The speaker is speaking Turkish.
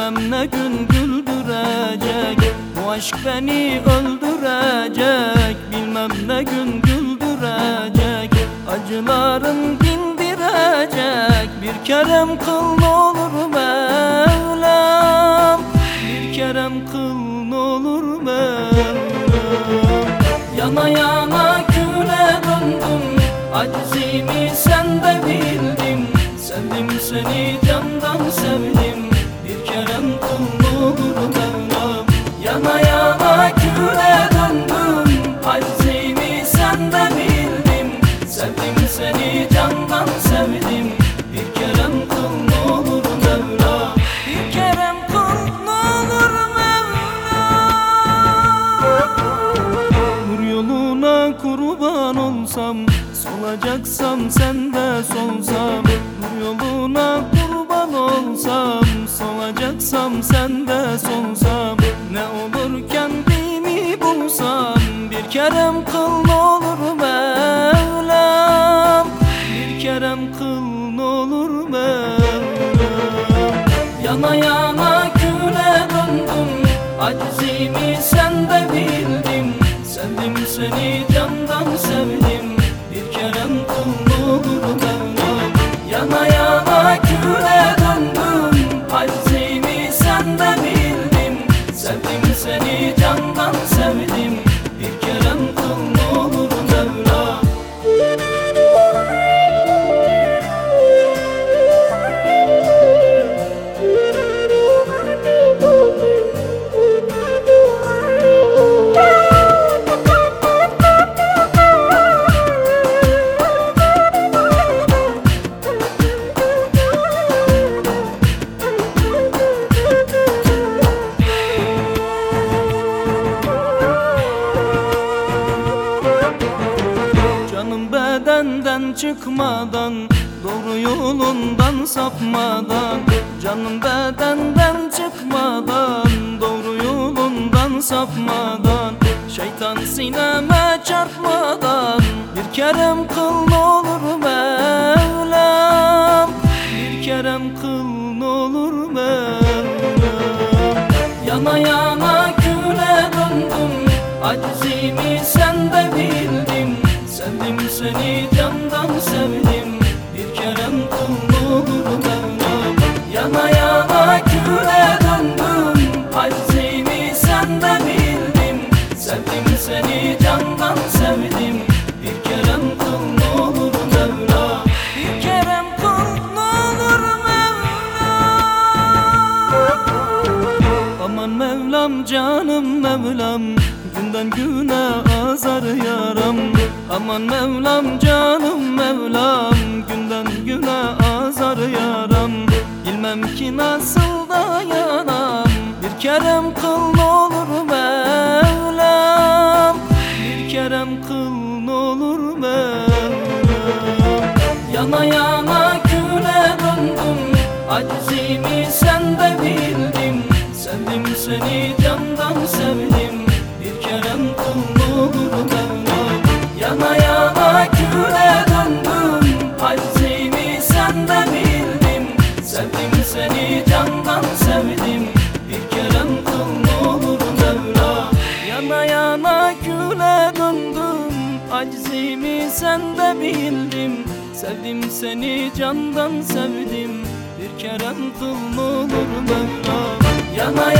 Bilmem ne gün güldürecek Bu aşk beni öldürecek. Bilmem ne gün güldürecek Acıların dindirecek. Bir kerem kıl olur Mevlam. Bir kerem kıl olur Mevlam. Yana yana küle döndüm. Acizimi sen de bildin seni candan sevdim. Bir kerem olur Mevlam. Yana yana küle döndüm. Acizimi sen de bildim. Sevdim seni candan sevdim. Bir kerem ne olur Mevla Bir kerem ne olur Mevla Nur yoluna kurban olsam Solacaksam sen de solsam Solacaksam sen de solsam Ne olur kendimi bulsam Bir kerem kıl ne olur Mevlam. Bir kerem kıl ne olur Mevlam. Yana yana küle döndüm Acizimi sen de bildin çıkmadan Doğru yolundan sapmadan Canım bedenden çıkmadan Doğru yolundan sapmadan Şeytan sineme çarpmadan Bir kerem kıl olur Mevlam Bir kerem kıl olur Mevlam. Yana yana küle döndüm Acizimi sen de bildin seni candan sevdim. Bir kerem olur Mevlam Yana yana küle döndüm. Acizimi sen de bildin Sevdim seni candan sevdim. Bir kerem olur Mevla Bir kerem kıl ne olur Mevla Aman Mevlam canım Mevlam. Günden güne azar yaram Aman Mevlam canım Mevlam Günden güne azar yaram. Bilmem ki nasıl dayanam Bir kerem kıl ne olur Mevlam. Bir kerem kıl ne olur Mevlam. Yana yana küle döndüm Acizimi sen de bildin. Sevdim seni candan sevdim Acizimi sen de bildim Sevdim seni candan sevdim. Bir kerem kıl olur Mevla Yana yana